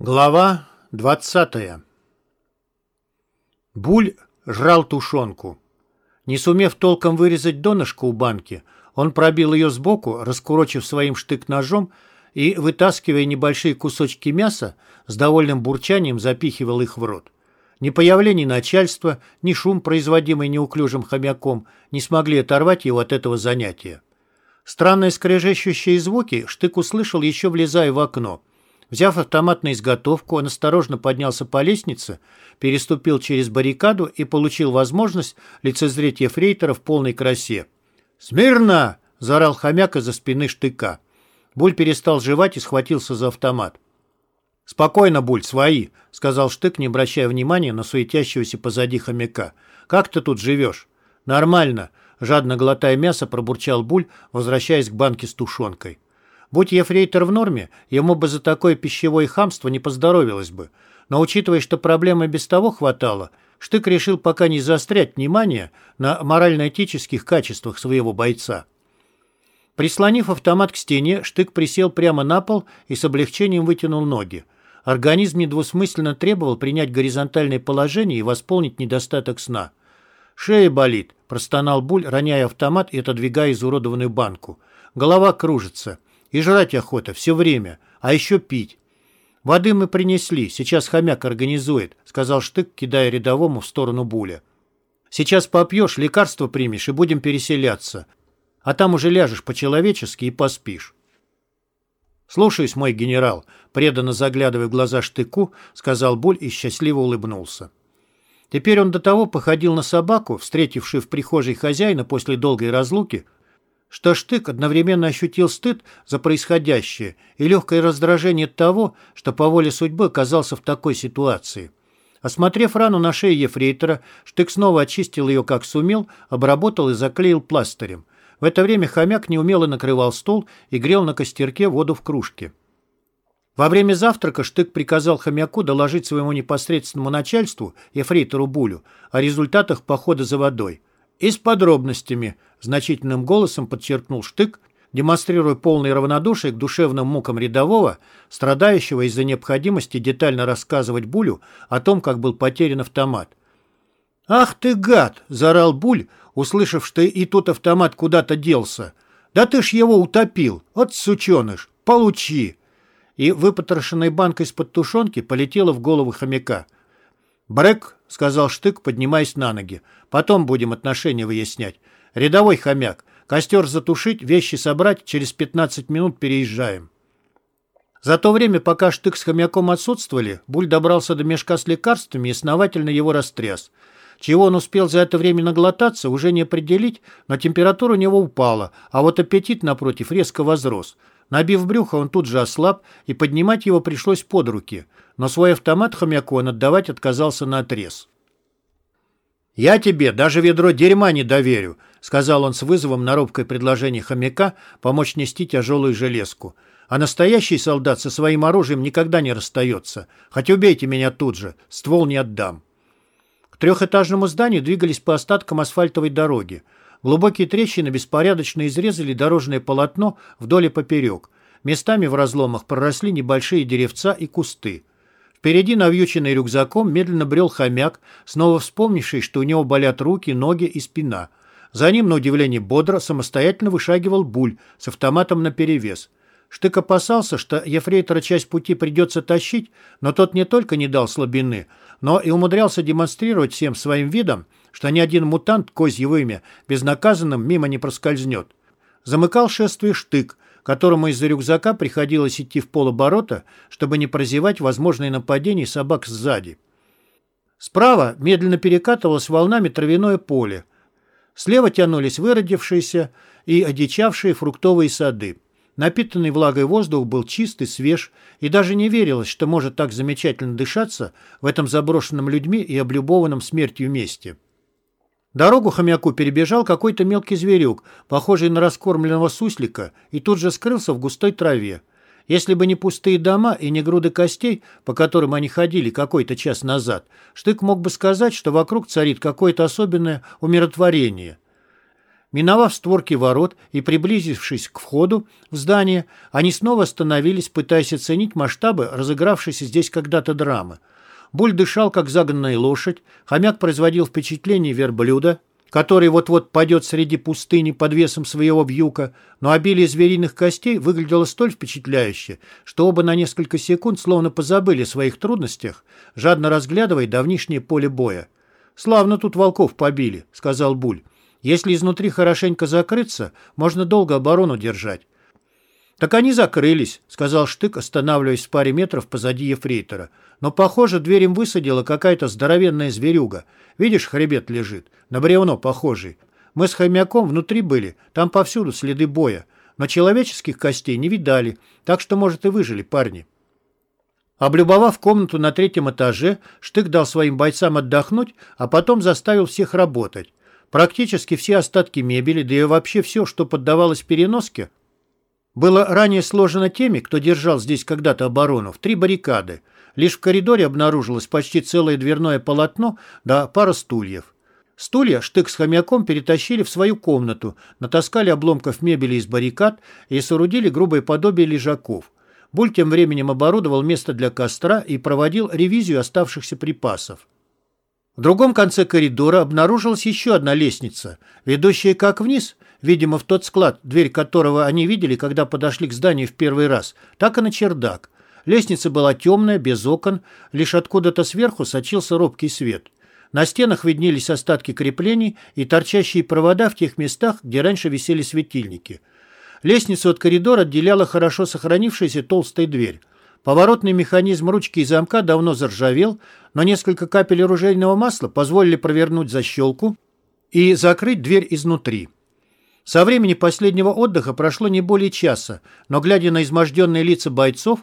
Глава двадцатая Буль жрал тушенку. Не сумев толком вырезать донышко у банки, он пробил ее сбоку, раскурочив своим штык-ножом и, вытаскивая небольшие кусочки мяса, с довольным бурчанием запихивал их в рот. Ни появление начальства, ни шум, производимый неуклюжим хомяком, не смогли оторвать его от этого занятия. Странные скрежещущие звуки Штык услышал еще влезая в окно. Взяв автомат на изготовку, он осторожно поднялся по лестнице, переступил через баррикаду и получил возможность лицезреть ефрейтора в полной красе. «Смирно!» – заорал хомяк из-за спины Штыка. Буль перестал жевать и схватился за автомат. «Спокойно, Буль, свои», — сказал Штык, не обращая внимания на суетящегося позади хомяка. «Как ты тут живешь?» «Нормально», — жадно глотая мясо, пробурчал Буль, возвращаясь к банке с тушенкой. Будь ефрейтор в норме, ему бы за такое пищевое хамство не поздоровилось бы. Но учитывая, что проблемы без того хватало, Штык решил пока не заострять внимание на морально-этических качествах своего бойца. Прислонив автомат к стене, Штык присел прямо на пол и с облегчением вытянул ноги. Организм недвусмысленно требовал принять горизонтальное положение и восполнить недостаток сна. «Шея болит», – простонал Буль, роняя автомат и отодвигая изуродованную банку. «Голова кружится. И жрать охота все время. А еще пить». «Воды мы принесли. Сейчас хомяк организует», – сказал Штык, кидая рядовому в сторону Буля. «Сейчас попьешь, лекарство примешь и будем переселяться. А там уже ляжешь по-человечески и поспишь». «Слушаюсь, мой генерал», — преданно заглядывая в глаза штыку, сказал Буль и счастливо улыбнулся. Теперь он до того походил на собаку, встретившую в прихожей хозяина после долгой разлуки, что Штык одновременно ощутил стыд за происходящее и легкое раздражение от того, что по воле судьбы оказался в такой ситуации. Осмотрев рану на шее ефрейтора, Штык снова очистил ее как сумел, обработал и заклеил пластырем. В это время хомяк неумело накрывал стол и грел на костерке воду в кружке. Во время завтрака Штык приказал хомяку доложить своему непосредственному начальству, ефрейтору Булю, о результатах похода за водой. И с подробностями, значительным голосом подчеркнул Штык, демонстрируя полное равнодушие к душевным мукам рядового, страдающего из-за необходимости детально рассказывать Булю о том, как был потерян автомат. «Ах ты, гад!» – заорал Буль, услышав, что и тот автомат куда-то делся. «Да ты ж его утопил! Вот сученыш! Получи!» И выпотрошенной банкой из-под тушенки полетела в голову хомяка. «Брэк», — сказал Штык, поднимаясь на ноги, — «потом будем отношения выяснять. Рядовой хомяк, костер затушить, вещи собрать, через 15 минут переезжаем». За то время, пока Штык с хомяком отсутствовали, Буль добрался до мешка с лекарствами и основательно его растряс — чего он успел за это время наглотаться, уже не определить, но температура у него упала, а вот аппетит, напротив, резко возрос. Набив брюхо, он тут же ослаб, и поднимать его пришлось под руки. Но свой автомат хомяку он отдавать отказался на отрез. «Я тебе даже ведро дерьма не доверю», — сказал он с вызовом на робкое предложение хомяка помочь нести тяжелую железку. «А настоящий солдат со своим оружием никогда не расстается. Хоть убейте меня тут же, ствол не отдам». К трехэтажному зданию двигались по остаткам асфальтовой дороги. Глубокие трещины беспорядочно изрезали дорожное полотно вдоль и поперек. Местами в разломах проросли небольшие деревца и кусты. Впереди, навьюченный рюкзаком, медленно брел хомяк, снова вспомнивший, что у него болят руки, ноги и спина. За ним, на удивление бодро, самостоятельно вышагивал Буль с автоматом наперевес. Штык опасался, что ефрейтора часть пути придется тащить, но тот не только не дал слабины, но и умудрялся демонстрировать всем своим видом, что ни один мутант козье вымя безнаказанным мимо не проскользнет. Замыкал шествие Штык, которому из-за рюкзака приходилось идти в полоборота, чтобы не прозевать возможные нападения собак сзади. Справа медленно перекатывалось волнами травяное поле. Слева тянулись выродившиеся и одичавшие фруктовые сады. Напитанный влагой воздух был чистый, свеж, и даже не верилось, что может так замечательно дышаться в этом заброшенном людьми и облюбованном смертью месте. Дорогу хомяку перебежал какой-то мелкий зверюк, похожий на раскормленного суслика, и тут же скрылся в густой траве. Если бы не пустые дома и не груды костей, по которым они ходили какой-то час назад, Штык мог бы сказать, что вокруг царит какое-то особенное умиротворение – Миновав створки ворот и приблизившись к входу в здание, они снова остановились, пытаясь оценить масштабы разыгравшейся здесь когда-то драмы. Буль дышал, как загнанная лошадь, хомяк производил впечатление верблюда, который вот-вот падет среди пустыни под весом своего вьюка, но обилие звериных костей выглядело столь впечатляюще, что оба на несколько секунд словно позабыли о своих трудностях, жадно разглядывая давнишнее поле боя. «Славно тут волков побили», — сказал Буль. Если изнутри хорошенько закрыться, можно долго оборону держать. «Так они закрылись», — сказал Штык, останавливаясь в паре метров позади ефрейтора. «Но, похоже, дверь им высадила какая-то здоровенная зверюга. Видишь, хребет лежит, на бревно похожий. Мы с хомяком внутри были, там повсюду следы боя, но человеческих костей не видали, так что, может, и выжили парни». Облюбовав комнату на третьем этаже, Штык дал своим бойцам отдохнуть, а потом заставил всех работать. Практически все остатки мебели, да и вообще все, что поддавалось переноске, было ранее сложено теми, кто держал здесь когда-то оборону, в три баррикады. Лишь в коридоре обнаружилось почти целое дверное полотно да пара стульев. Стулья Штык с хомяком перетащили в свою комнату, натаскали обломков мебели из баррикад и соорудили грубое подобие лежаков. Буль тем временем оборудовал место для костра и проводил ревизию оставшихся припасов. В другом конце коридора обнаружилась еще одна лестница, ведущая как вниз, видимо, в тот склад, дверь которого они видели, когда подошли к зданию в первый раз, так и на чердак. Лестница была темная, без окон, лишь откуда-то сверху сочился робкий свет. На стенах виднелись остатки креплений и торчащие провода в тех местах, где раньше висели светильники. Лестницу от коридора отделяла хорошо сохранившаяся толстая дверь. Поворотный механизм ручки и замка давно заржавел, но несколько капель оружейного масла позволили провернуть защелку и закрыть дверь изнутри. Со времени последнего отдыха прошло не более часа, но, глядя на изможденные лица бойцов,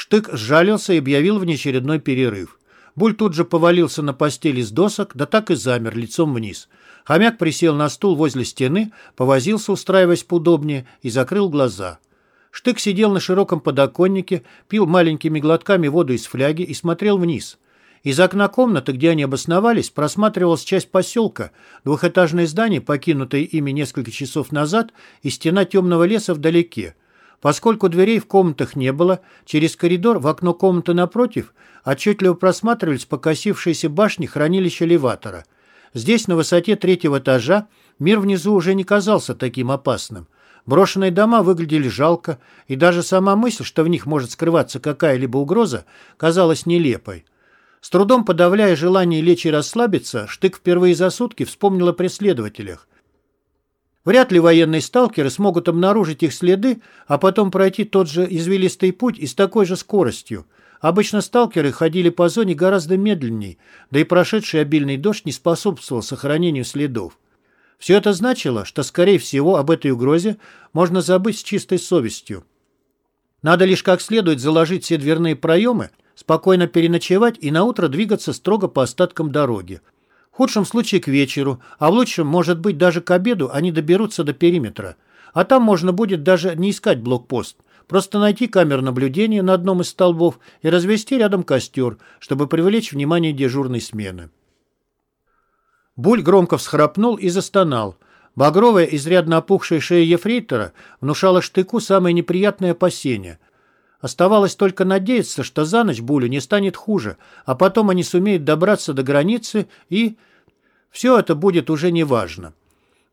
Штык сжалился и объявил внеочередной перерыв. Буль тут же повалился на постели с досок, да так и замер, лицом вниз. Хомяк присел на стул возле стены, повозился, устраиваясь поудобнее, и закрыл глаза. Штык сидел на широком подоконнике, пил маленькими глотками воду из фляги и смотрел вниз. Из окна комнаты, где они обосновались, просматривалась часть поселка, двухэтажное здание, покинутое ими несколько часов назад, и стена темного леса вдалеке. Поскольку дверей в комнатах не было, через коридор в окно комнаты напротив отчетливо просматривались покосившиеся башни хранилища элеватора. Здесь, на высоте третьего этажа, мир внизу уже не казался таким опасным. Брошенные дома выглядели жалко, и даже сама мысль, что в них может скрываться какая-либо угроза, казалась нелепой. С трудом подавляя желание лечь и расслабиться, Штык впервые за сутки вспомнил о преследователях. Вряд ли военные сталкеры смогут обнаружить их следы, а потом пройти тот же извилистый путь и с такой же скоростью. Обычно сталкеры ходили по зоне гораздо медленнее, да и прошедший обильный дождь не способствовал сохранению следов. Все это значило, что, скорее всего, об этой угрозе можно забыть с чистой совестью. Надо лишь как следует заложить все дверные проемы, спокойно переночевать и наутро двигаться строго по остаткам дороги. Худшем случае к вечеру, а в лучшем, может быть, даже к обеду они доберутся до периметра. А там можно будет даже не искать блокпост, просто найти камеру наблюдения на одном из столбов и развести рядом костер, чтобы привлечь внимание дежурной смены. Буль громко всхрапнул и застонал. Багровая, изрядно опухшая шея ефрейтора внушала штыку самое неприятное опасение. Оставалось только надеяться, что за ночь Булю не станет хуже, а потом они сумеют добраться до границы и... Все это будет уже неважно.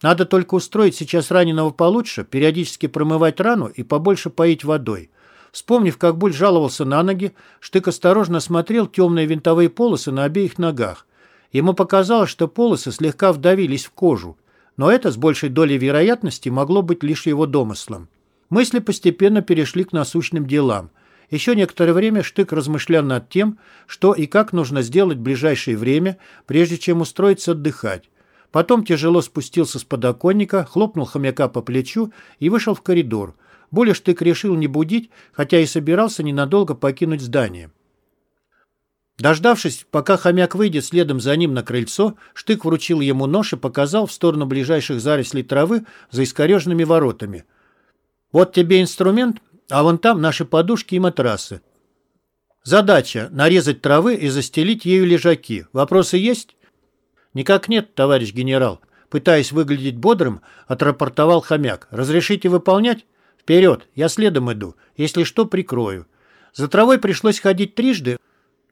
Надо только устроить сейчас раненого получше, периодически промывать рану и побольше поить водой. Вспомнив, как Буль жаловался на ноги, Штык осторожно осмотрел темные винтовые полосы на обеих ногах. Ему показалось, что полосы слегка вдавились в кожу, но это с большей долей вероятности могло быть лишь его домыслом. Мысли постепенно перешли к насущным делам. Еще некоторое время Штык размышлял над тем, что и как нужно сделать в ближайшее время, прежде чем устроиться отдыхать. Потом тяжело спустился с подоконника, хлопнул хомяка по плечу и вышел в коридор. Более Штык решил не будить, хотя и собирался ненадолго покинуть здание. Дождавшись, пока хомяк выйдет следом за ним на крыльцо, Штык вручил ему нож и показал в сторону ближайших зарослей травы за искореженными воротами. «Вот тебе инструмент, а вон там наши подушки и матрасы. Задача — нарезать травы и застелить ею лежаки. Вопросы есть?» «Никак нет, товарищ генерал», Пытаясь выглядеть бодрым, отрапортовал хомяк. «Разрешите выполнять?» «Вперед! Я следом иду. Если что, прикрою». За травой пришлось ходить трижды,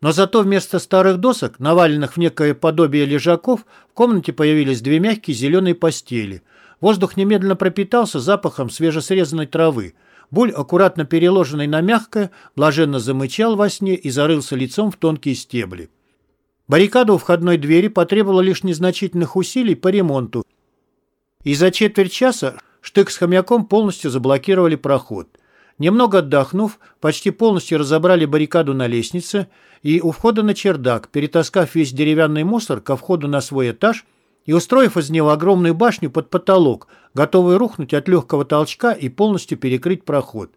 но зато вместо старых досок, наваленных в некое подобие лежаков, в комнате появились две мягкие зеленые постели. Воздух немедленно пропитался запахом свежесрезанной травы. Буль, аккуратно переложенный на мягкое, блаженно замычал во сне и зарылся лицом в тонкие стебли. Баррикада у входной двери потребовала лишь незначительных усилий по ремонту, и за четверть часа Штык с хомяком полностью заблокировали проход. Немного отдохнув, почти полностью разобрали баррикаду на лестнице и у входа на чердак, перетаскав весь деревянный мусор ко входу на свой этаж и устроив из него огромную башню под потолок, готовую рухнуть от легкого толчка и полностью перекрыть проход.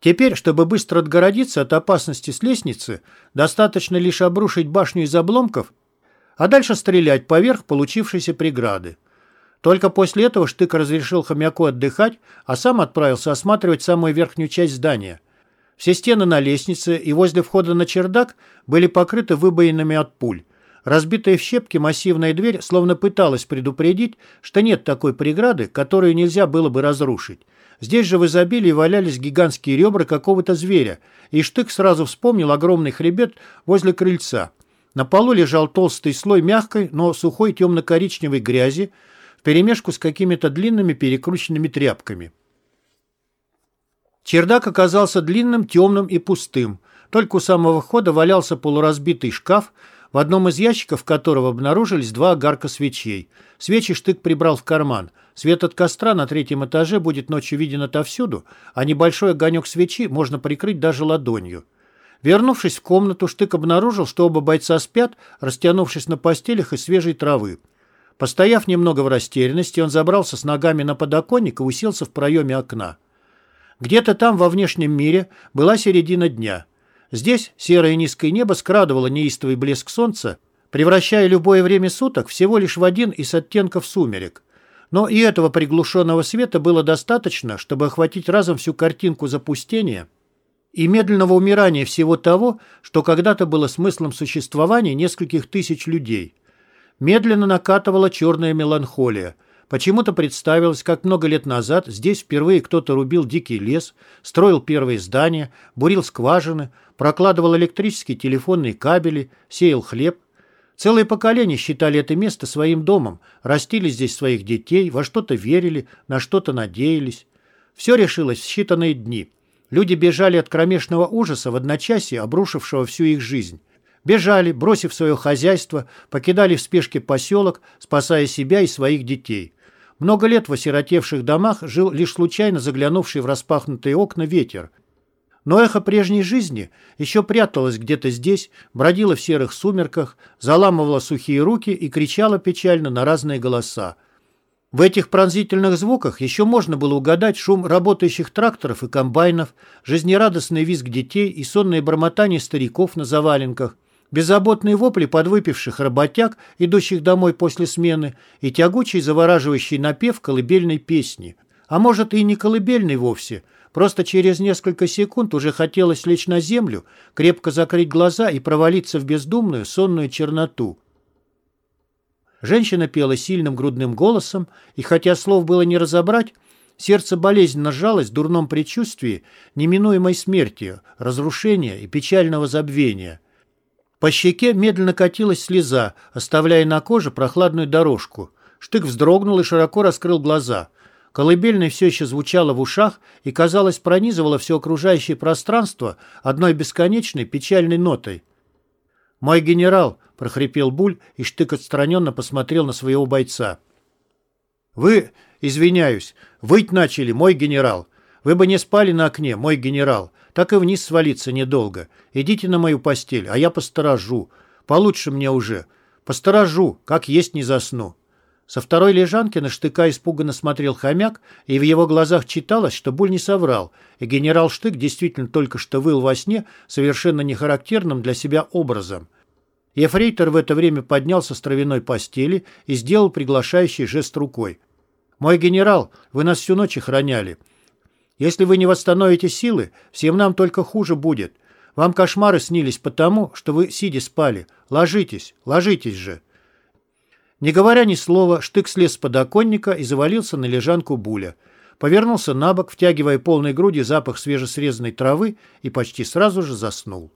Теперь, чтобы быстро отгородиться от опасности с лестницы, достаточно лишь обрушить башню из обломков, а дальше стрелять поверх получившейся преграды. Только после этого Штык разрешил хомяку отдыхать, а сам отправился осматривать самую верхнюю часть здания. Все стены на лестнице и возле входа на чердак были покрыты выбоинами от пуль. Разбитая в щепки массивная дверь словно пыталась предупредить, что нет такой преграды, которую нельзя было бы разрушить. Здесь же в изобилии валялись гигантские ребра какого-то зверя, и Штык сразу вспомнил огромный хребет возле крыльца. На полу лежал толстый слой мягкой, но сухой темно-коричневой грязи, вперемешку с какими-то длинными перекрученными тряпками. Чердак оказался длинным, темным и пустым. Только у самого входа валялся полуразбитый шкаф, в одном из ящиков которого обнаружились два огарка свечей. Свечи штык прибрал в карман. Свет от костра на третьем этаже будет ночью виден отовсюду, а небольшой огонек свечи можно прикрыть даже ладонью. Вернувшись в комнату, Штык обнаружил, что оба бойца спят, растянувшись на постелях из свежей травы. Постояв немного в растерянности, он забрался с ногами на подоконник и уселся в проеме окна. Где-то там, во внешнем мире, была середина дня. Здесь серое низкое небо скрадывало неистовый блеск солнца, превращая любое время суток всего лишь в один из оттенков сумерек. Но и этого приглушенного света было достаточно, чтобы охватить разом всю картинку запустения и медленного умирания всего того, что когда-то было смыслом существования нескольких тысяч людей – Медленно накатывала черная меланхолия. Почему-то представилось, как много лет назад здесь впервые кто-то рубил дикий лес, строил первые здания, бурил скважины, прокладывал электрические телефонные кабели, сеял хлеб. Целые поколения считали это место своим домом, растили здесь своих детей, во что-то верили, на что-то надеялись. Все решилось в считанные дни. Люди бежали от кромешного ужаса в одночасье, обрушившего всю их жизнь. Бежали, бросив свое хозяйство, покидали в спешке поселок, спасая себя и своих детей. Много лет в осиротевших домах жил лишь случайно заглянувший в распахнутые окна ветер. Но эхо прежней жизни еще пряталось где-то здесь, бродило в серых сумерках, заламывало сухие руки и кричало печально на разные голоса. В этих пронзительных звуках еще можно было угадать шум работающих тракторов и комбайнов, жизнерадостный визг детей и сонное бормотание стариков на заваленках, беззаботные вопли подвыпивших работяг, идущих домой после смены, и тягучий завораживающий напев колыбельной песни. А может и не колыбельной вовсе, просто через несколько секунд уже хотелось лечь на землю, крепко закрыть глаза и провалиться в бездумную сонную черноту. Женщина пела сильным грудным голосом, и хотя слов было не разобрать, сердце болезненно сжалось в дурном предчувствии неминуемой смерти, разрушения и печального забвения – по щеке медленно катилась слеза, оставляя на коже прохладную дорожку. Штык вздрогнул и широко раскрыл глаза. Колыбельная все еще звучала в ушах и, казалось, пронизывала все окружающее пространство одной бесконечной печальной нотой. «Мой генерал!» — прохрипел Буль, и Штык отстраненно посмотрел на своего бойца. «Вы, извиняюсь, выть начали, мой генерал. Вы бы не спали на окне, мой генерал так и вниз свалиться недолго. Идите на мою постель, а я посторожу. Получше мне уже. Посторожу, как есть не засну». Со второй лежанки на штыка испуганно смотрел хомяк, и в его глазах читалось, что Буль не соврал, и генерал Штык действительно только что выл во сне совершенно нехарактерным для себя образом. Ефрейтор в это время поднялся с травяной постели и сделал приглашающий жест рукой. «Мой генерал, вы нас всю ночь охраняли. Если вы не восстановите силы, всем нам только хуже будет. Вам кошмары снились потому, что вы сидя спали. Ложитесь, ложитесь же». Не говоря ни слова, Штык слез с подоконника и завалился на лежанку Буля. Повернулся на бок, втягивая полной груди запах свежесрезанной травы и почти сразу же заснул.